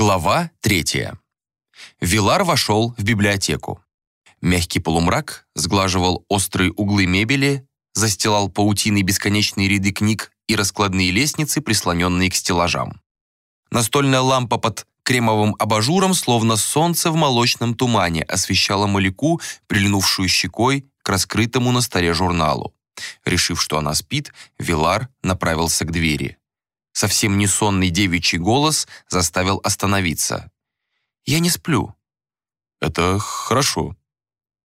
Глава третья. Вилар вошел в библиотеку. Мягкий полумрак сглаживал острые углы мебели, застилал паутиной бесконечные ряды книг и раскладные лестницы, прислоненные к стеллажам. Настольная лампа под кремовым абажуром, словно солнце в молочном тумане, освещала Маляку, прильнувшую щекой к раскрытому на столе журналу. Решив, что она спит, Вилар направился к двери. Совсем не сонный девичий голос заставил остановиться. «Я не сплю». «Это хорошо».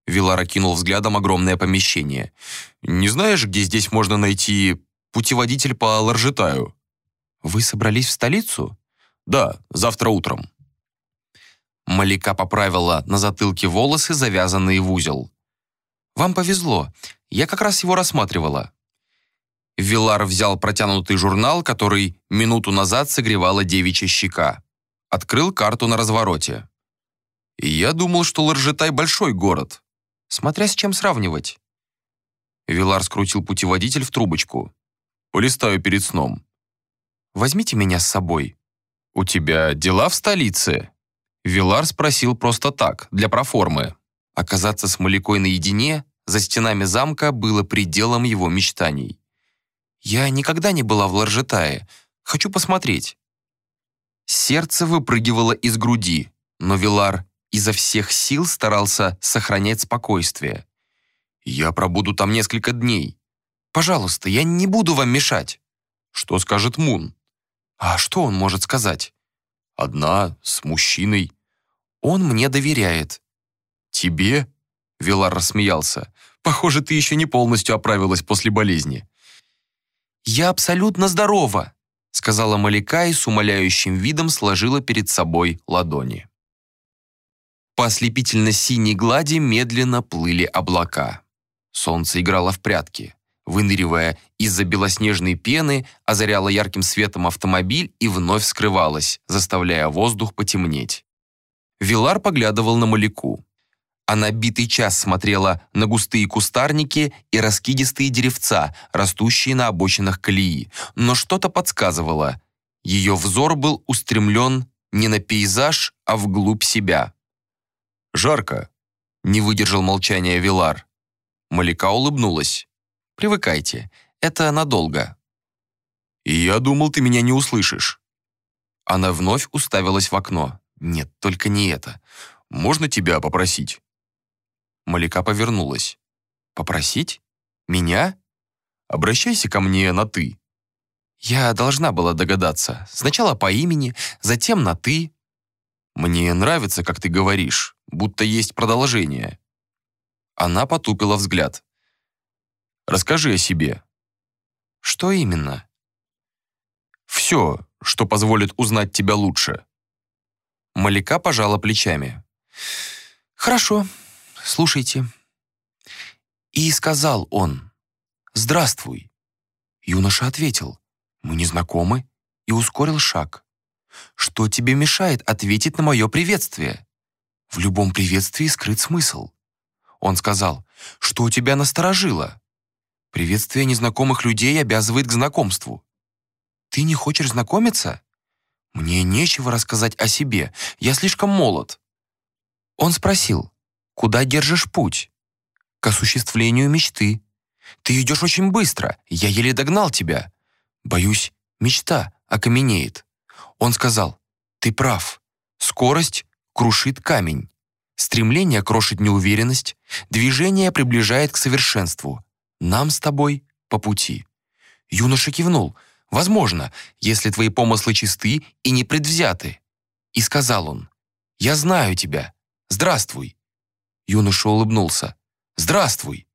Вилар окинул взглядом огромное помещение. «Не знаешь, где здесь можно найти путеводитель по Ларжетаю?» «Вы собрались в столицу?» «Да, завтра утром». Малика поправила на затылке волосы, завязанные в узел. «Вам повезло. Я как раз его рассматривала». Вилар взял протянутый журнал, который минуту назад согревала девичья щека. Открыл карту на развороте. Я думал, что Ларжетай большой город. Смотря с чем сравнивать. Вилар скрутил путеводитель в трубочку. Полистаю перед сном. «Возьмите меня с собой». «У тебя дела в столице?» Вилар спросил просто так, для проформы. Оказаться с Малякой наедине за стенами замка было пределом его мечтаний. «Я никогда не была в Ларжетае. Хочу посмотреть». Сердце выпрыгивало из груди, но Вилар изо всех сил старался сохранять спокойствие. «Я пробуду там несколько дней. Пожалуйста, я не буду вам мешать». «Что скажет Мун?» «А что он может сказать?» «Одна, с мужчиной». «Он мне доверяет». «Тебе?» Вилар рассмеялся. «Похоже, ты еще не полностью оправилась после болезни». «Я абсолютно здорова», сказала Маляка и с умоляющим видом сложила перед собой ладони. По ослепительно-синей глади медленно плыли облака. Солнце играло в прятки, выныривая из-за белоснежной пены, озаряло ярким светом автомобиль и вновь скрывалось, заставляя воздух потемнеть. Вилар поглядывал на Маляку. Она битый час смотрела на густые кустарники и раскидистые деревца, растущие на обочинах колеи, но что-то подсказывало. Ее взор был устремлен не на пейзаж, а вглубь себя. «Жарко», — не выдержал молчания Вилар. Малика улыбнулась. «Привыкайте, это надолго». «И я думал, ты меня не услышишь». Она вновь уставилась в окно. «Нет, только не это. Можно тебя попросить?» Малика повернулась. «Попросить? Меня?» «Обращайся ко мне на «ты». Я должна была догадаться. Сначала по имени, затем на «ты». «Мне нравится, как ты говоришь, будто есть продолжение». Она потупила взгляд. «Расскажи о себе». «Что именно?» «Все, что позволит узнать тебя лучше». Малика пожала плечами. «Хорошо, слушайте». И сказал он, «Здравствуй». Юноша ответил, «Мы не знакомы», и ускорил шаг. «Что тебе мешает ответить на мое приветствие?» В любом приветствии скрыт смысл. Он сказал, «Что у тебя насторожило?» Приветствие незнакомых людей обязывает к знакомству. «Ты не хочешь знакомиться?» «Мне нечего рассказать о себе, я слишком молод». Он спросил, «Куда держишь путь?» «К осуществлению мечты. Ты идешь очень быстро, я еле догнал тебя. Боюсь, мечта окаменеет». Он сказал, «Ты прав. Скорость крушит камень. Стремление крошит неуверенность, движение приближает к совершенству. Нам с тобой по пути». Юноша кивнул, «Возможно, если твои помыслы чисты и не предвзяты». И сказал он, «Я знаю тебя. Здравствуй». Юноша улыбнулся, «Здравствуй».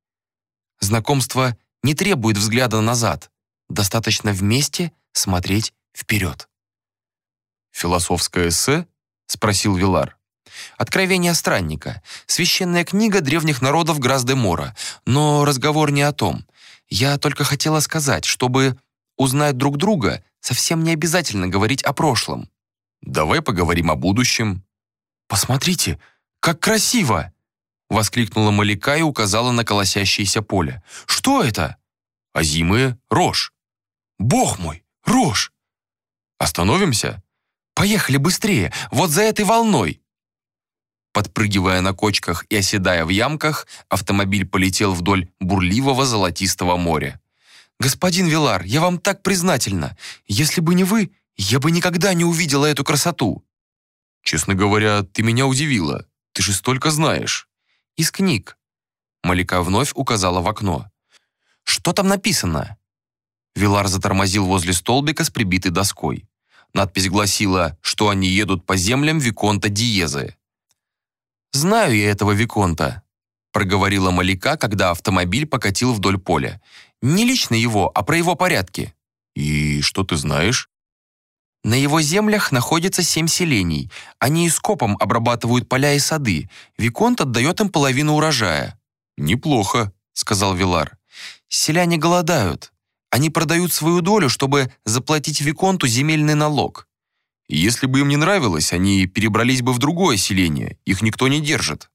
Знакомство не требует взгляда назад. Достаточно вместе смотреть вперед. «Философское эссе?» — спросил Вилар. «Откровение странника. Священная книга древних народов Грас-де-Мора. Но разговор не о том. Я только хотела сказать, чтобы узнать друг друга, совсем не обязательно говорить о прошлом». «Давай поговорим о будущем». «Посмотрите, как красиво!» Воскликнула Маляка и указала на колосящееся поле. «Что это?» «Озимые рожь». «Бог мой, рожь!» «Остановимся?» Поехали быстрее, вот за этой волной!» Подпрыгивая на кочках и оседая в ямках, автомобиль полетел вдоль бурливого золотистого моря. «Господин Вилар, я вам так признательна. Если бы не вы, я бы никогда не увидела эту красоту». «Честно говоря, ты меня удивила. Ты же столько знаешь». «Из книг». Малика вновь указала в окно. «Что там написано?» Вилар затормозил возле столбика с прибитой доской. Надпись гласила, что они едут по землям Виконта Диезы. «Знаю я этого Виконта», — проговорила Малика, когда автомобиль покатил вдоль поля. «Не лично его, а про его порядки». «И что ты знаешь?» На его землях находится семь селений. Они скопом обрабатывают поля и сады. Виконт отдает им половину урожая. «Неплохо», — сказал Вилар. «Селяне голодают. Они продают свою долю, чтобы заплатить Виконту земельный налог. Если бы им не нравилось, они перебрались бы в другое селение. Их никто не держит».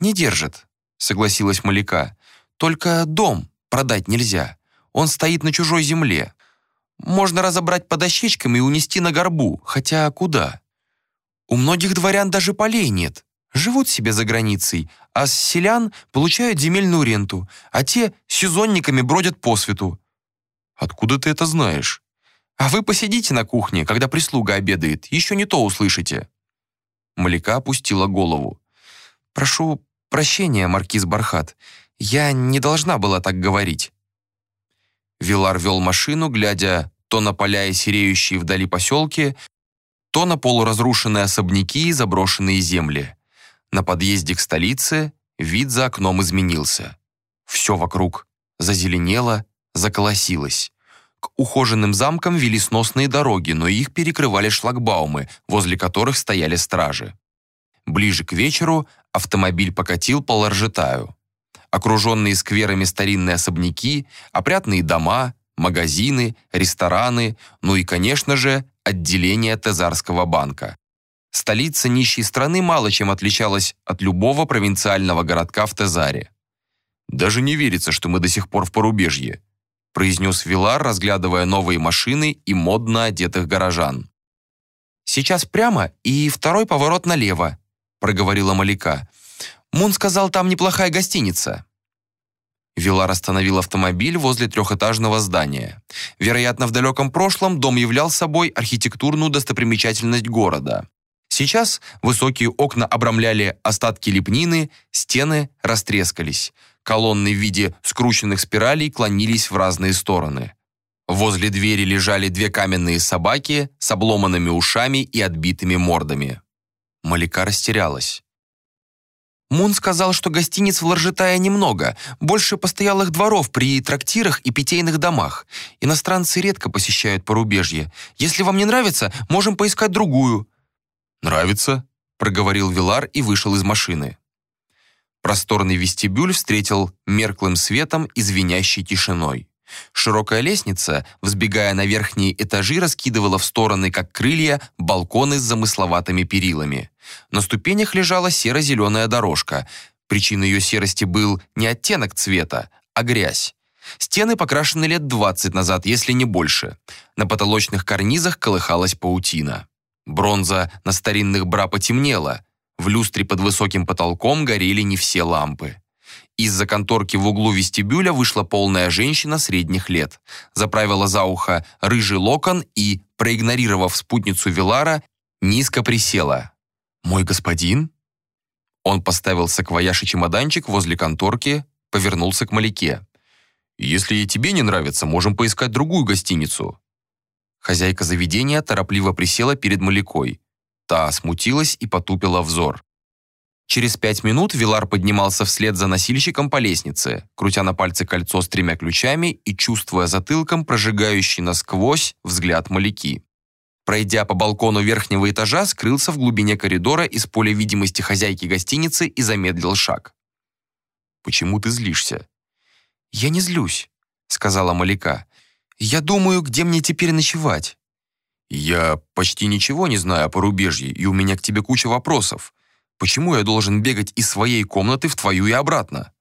«Не держит», — согласилась Маляка. «Только дом продать нельзя. Он стоит на чужой земле. Можно разобрать по дощечкам и унести на горбу, хотя куда? У многих дворян даже полей нет. Живут себе за границей, а с селян получают земельную ренту, а те сезонниками бродят по свету. Откуда ты это знаешь? А вы посидите на кухне, когда прислуга обедает, еще не то услышите». Маляка опустила голову. «Прошу прощения, маркиз Бархат, я не должна была так говорить». Вилар вел машину, глядя то на поля и сереющие вдали поселки, то на полуразрушенные особняки и заброшенные земли. На подъезде к столице вид за окном изменился. Все вокруг зазеленело, заколосилось. К ухоженным замкам вели сносные дороги, но их перекрывали шлагбаумы, возле которых стояли стражи. Ближе к вечеру автомобиль покатил по Ларжетаю. Окруженные скверами старинные особняки, опрятные дома, магазины, рестораны, ну и, конечно же, отделение Тезарского банка. Столица нищей страны мало чем отличалась от любого провинциального городка в Тезаре. «Даже не верится, что мы до сих пор в порубежье», произнес Вилар, разглядывая новые машины и модно одетых горожан. «Сейчас прямо и второй поворот налево», проговорила Маляка. «Мун сказал, там неплохая гостиница». Вилар остановил автомобиль возле трехэтажного здания. Вероятно, в далеком прошлом дом являл собой архитектурную достопримечательность города. Сейчас высокие окна обрамляли остатки лепнины, стены растрескались. Колонны в виде скрученных спиралей клонились в разные стороны. Возле двери лежали две каменные собаки с обломанными ушами и отбитыми мордами. Малика растерялась. Мун сказал, что гостиниц в Ларжетае немного, больше постоялых дворов при трактирах и питейных домах. Иностранцы редко посещают порубежье. Если вам не нравится, можем поискать другую». «Нравится», — проговорил Вилар и вышел из машины. Просторный вестибюль встретил мерклым светом и звенящей тишиной. Широкая лестница, взбегая на верхние этажи, раскидывала в стороны, как крылья, балконы с замысловатыми перилами. На ступенях лежала серо-зеленая дорожка. Причиной ее серости был не оттенок цвета, а грязь. Стены покрашены лет 20 назад, если не больше. На потолочных карнизах колыхалась паутина. Бронза на старинных бра потемнела. В люстре под высоким потолком горели не все лампы. Из-за конторки в углу вестибюля вышла полная женщина средних лет. Заправила за ухо рыжий локон и, проигнорировав спутницу Вилара, низко присела. «Мой господин?» Он поставил саквояж и чемоданчик возле конторки, повернулся к Маляке. «Если тебе не нравится, можем поискать другую гостиницу». Хозяйка заведения торопливо присела перед Малякой. Та смутилась и потупила взор. Через пять минут Вилар поднимался вслед за носильщиком по лестнице, крутя на пальце кольцо с тремя ключами и чувствуя затылком прожигающий насквозь взгляд маляки. Пройдя по балкону верхнего этажа, скрылся в глубине коридора из поля видимости хозяйки гостиницы и замедлил шаг. «Почему ты злишься?» «Я не злюсь», — сказала Маляка. «Я думаю, где мне теперь ночевать». «Я почти ничего не знаю о порубежье, и у меня к тебе куча вопросов. Почему я должен бегать из своей комнаты в твою и обратно?»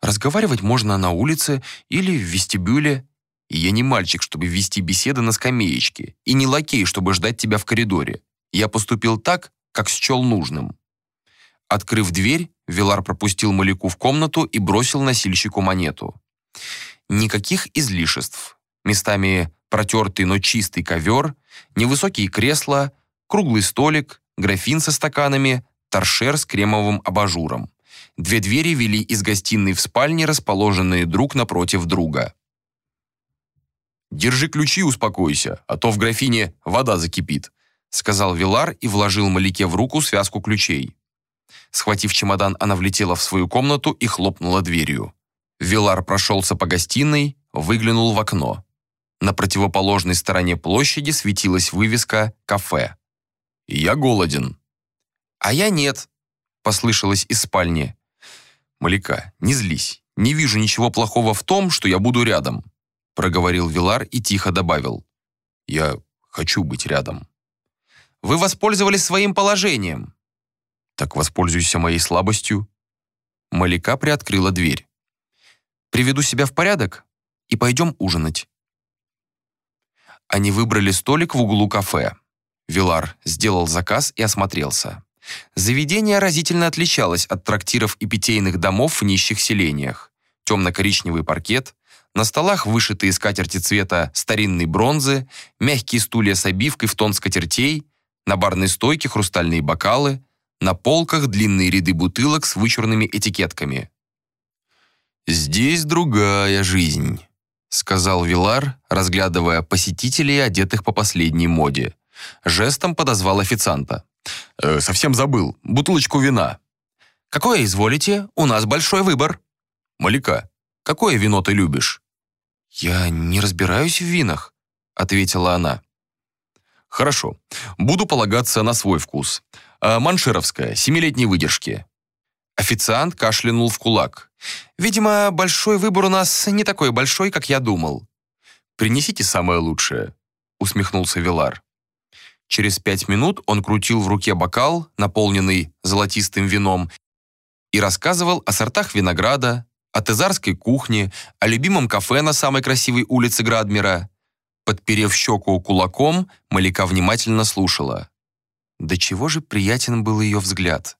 «Разговаривать можно на улице или в вестибюле». И я не мальчик, чтобы вести беседы на скамеечке, и не лакей, чтобы ждать тебя в коридоре. Я поступил так, как счел нужным». Открыв дверь, Вилар пропустил Маляку в комнату и бросил носильщику монету. Никаких излишеств. Местами протертый, но чистый ковер, невысокие кресла, круглый столик, графин со стаканами, торшер с кремовым абажуром. Две двери вели из гостиной в спальне, расположенные друг напротив друга. «Держи ключи, успокойся, а то в графине вода закипит», сказал Вилар и вложил Малике в руку связку ключей. Схватив чемодан, она влетела в свою комнату и хлопнула дверью. Вилар прошелся по гостиной, выглянул в окно. На противоположной стороне площади светилась вывеска «Кафе». «Я голоден». «А я нет», — послышалось из спальни. «Маляка, не злись. Не вижу ничего плохого в том, что я буду рядом», — проговорил Вилар и тихо добавил. «Я хочу быть рядом». «Вы воспользовались своим положением». «Так воспользуйся моей слабостью». Маляка приоткрыла дверь. «Приведу себя в порядок и пойдем ужинать». Они выбрали столик в углу кафе. Вилар сделал заказ и осмотрелся. Заведение разительно отличалось от трактиров и питейных домов в нищих селениях. Темно-коричневый паркет, на столах вышитые скатерти цвета старинной бронзы, мягкие стулья с обивкой в тон скатертей, на барной стойке хрустальные бокалы, на полках длинные ряды бутылок с вычурными этикетками. «Здесь другая жизнь», сказал Вилар, разглядывая посетителей, одетых по последней моде. Жестом подозвал официанта. «Э, «Совсем забыл. Бутылочку вина». «Какое изволите? У нас большой выбор». «Маляка, какое вино ты любишь?» «Я не разбираюсь в винах», — ответила она. «Хорошо. Буду полагаться на свой вкус. А маншеровская, семилетней выдержки». Официант кашлянул в кулак. «Видимо, большой выбор у нас не такой большой, как я думал». «Принесите самое лучшее», — усмехнулся Вилар. Через пять минут он крутил в руке бокал, наполненный золотистым вином, и рассказывал о сортах винограда, о тезарской кухне, о любимом кафе на самой красивой улице Градмира. Подперев щеку кулаком, Малика внимательно слушала. До чего же приятен был ее взгляд.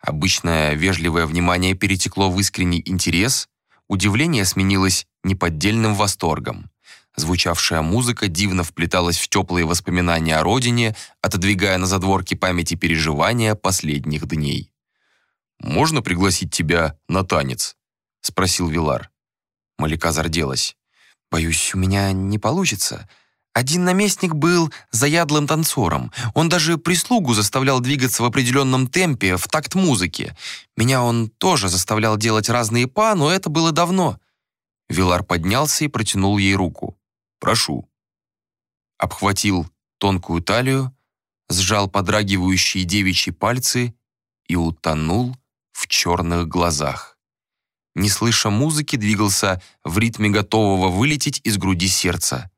Обычное вежливое внимание перетекло в искренний интерес, удивление сменилось неподдельным восторгом. Звучавшая музыка дивно вплеталась в теплые воспоминания о родине, отодвигая на задворки памяти переживания последних дней. «Можно пригласить тебя на танец?» — спросил Вилар. Малика зарделась. «Боюсь, у меня не получится. Один наместник был заядлым танцором. Он даже прислугу заставлял двигаться в определенном темпе, в такт музыки. Меня он тоже заставлял делать разные па, но это было давно. Вилар поднялся и протянул ей руку. «Прошу». Обхватил тонкую талию, сжал подрагивающие девичьи пальцы и утонул в черных глазах. Не слыша музыки, двигался в ритме готового вылететь из груди сердца.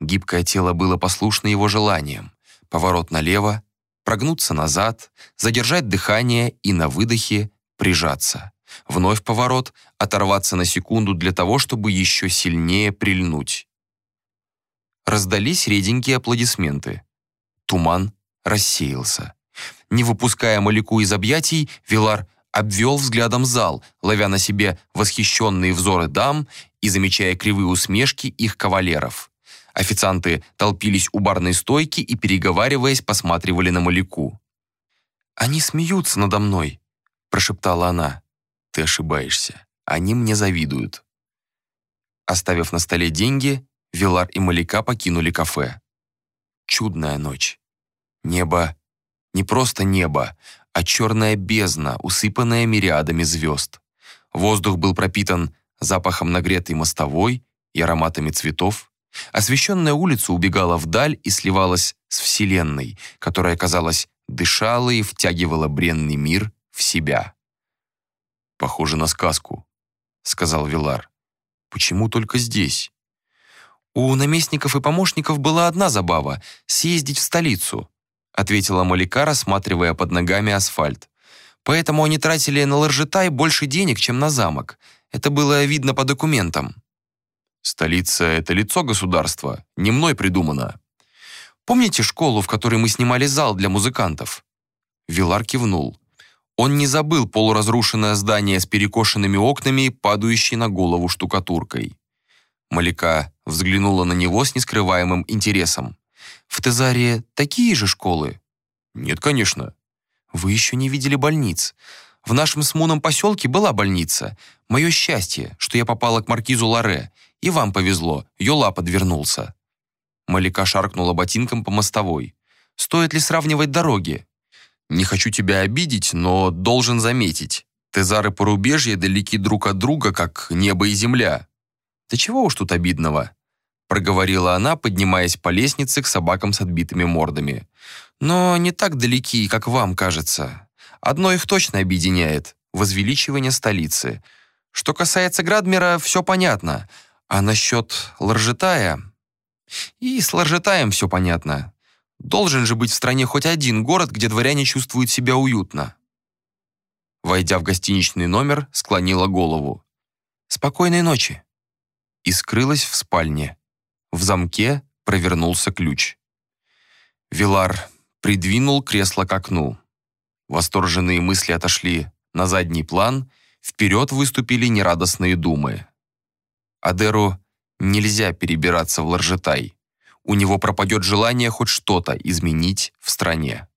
Гибкое тело было послушно его желаниям. Поворот налево, прогнуться назад, задержать дыхание и на выдохе прижаться. Вновь поворот, оторваться на секунду для того, чтобы еще сильнее прильнуть. Раздались реденькие аплодисменты. Туман рассеялся. Не выпуская Маляку из объятий, Вилар обвел взглядом зал, ловя на себе восхищенные взоры дам и замечая кривые усмешки их кавалеров. Официанты толпились у барной стойки и, переговариваясь, посматривали на Маляку. «Они смеются надо мной», — прошептала она. «Ты ошибаешься. Они мне завидуют». Оставив на столе деньги, Вилар и Маляка покинули кафе. Чудная ночь. Небо не просто небо, а черная бездна, усыпанная мириадами звезд. Воздух был пропитан запахом нагретой мостовой и ароматами цветов. Освещенная улица убегала вдаль и сливалась с Вселенной, которая, казалось, дышала и втягивала бренный мир в себя. «Похоже на сказку», — сказал Вилар. «Почему только здесь?» «У наместников и помощников была одна забава — съездить в столицу», — ответила Малика, рассматривая под ногами асфальт. «Поэтому они тратили на Ларжетай больше денег, чем на замок. Это было видно по документам». Столица — это лицо государства, не мной придумано. Помните школу, в которой мы снимали зал для музыкантов?» Вилар кивнул. Он не забыл полуразрушенное здание с перекошенными окнами, падающей на голову штукатуркой. Малика взглянула на него с нескрываемым интересом. «В Тезаре такие же школы?» «Нет, конечно». «Вы еще не видели больниц. В нашем смуном поселке была больница. Мое счастье, что я попала к маркизу Ларе. И вам повезло, Йола подвернулся». Малика шаркнула ботинком по мостовой. «Стоит ли сравнивать дороги?» «Не хочу тебя обидеть, но должен заметить. Тезары порубежья далеки друг от друга, как небо и земля». «Да чего уж тут обидного?» Проговорила она, поднимаясь по лестнице к собакам с отбитыми мордами. «Но не так далеки, как вам кажется. Одно их точно объединяет – возвеличивание столицы. Что касается Градмера, все понятно. А насчет Ларжетая... И с Ларжетаем все понятно. Должен же быть в стране хоть один город, где дворяне чувствуют себя уютно. Войдя в гостиничный номер, склонила голову. «Спокойной ночи!» И скрылась в спальне. В замке провернулся ключ. Вилар придвинул кресло к окну. Восторженные мысли отошли на задний план, вперед выступили нерадостные думы. Адеру нельзя перебираться в Ларжетай. У него пропадет желание хоть что-то изменить в стране.